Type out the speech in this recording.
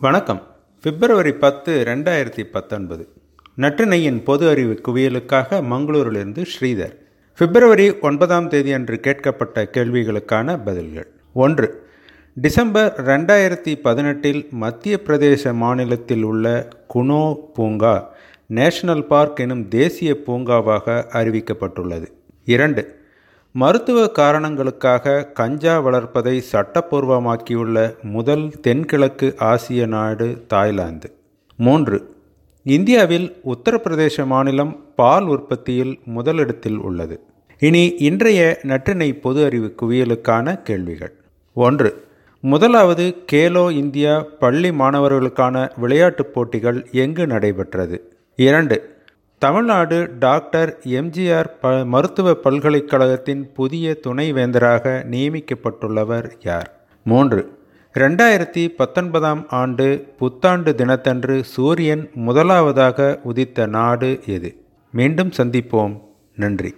வணக்கம். பிப்ரவரி பத்து ரெண்டாயிரத்தி பத்தொன்பது. நற்றினையின் பொது அறிவு குவியலுக்காக மங்களூரிலிருந்து ஸ்ரீதர். பிப்ரவரி ஒன்பதாம் தேதி அன்று கேட்கப்பட்ட கேள்விகளுக்கான பதில்கள். ஒன்று டிசம்பர் ரெண்டாயிரத்தி பதினெட்டில் மத்திய பிரதேச மாநிலத்தில் உள்ள குனோ பூங்கா நேஷனல் பார்க் எனும் தேசிய பூங்காவாக அறிவிக்கப்பட்டுள்ளது. இரண்டு மருத்துவ காரணங்களுக்காக கஞ்சா வளர்ப்பதை சட்டப்பூர்வமாக்கியுள்ள முதல் தென்கிழக்கு ஆசிய நாடு தாய்லாந்து. மூன்று இந்தியாவில் உத்தரப்பிரதேச மாநிலம் பால் உற்பத்தியில் முதலிடத்தில் உள்ளது. இனி இன்றைய நற்றினை பொது அறிவு குவியலுக்கான கேள்விகள். ஒன்று முதலாவது கேலோ இந்தியா பள்ளி மாணவர்களுக்கான விளையாட்டுப் போட்டிகள் எங்கு நடைபெற்றது? இரண்டு தமிழ்நாடு டாக்டர் எம்ஜிஆர் ப மருத்துவ பல்கலைக்கழகத்தின் புதிய துணைவேந்தராக நியமிக்கப்பட்டுள்ளவர் யார்? மூன்று. ரெண்டாயிரத்தி பத்தொன்பதாம் ஆண்டு புத்தாண்டு தினத்தன்று சூரியன் முதலாவதாக உதித்த நாடு எது? மீண்டும் சந்திப்போம். நன்றி.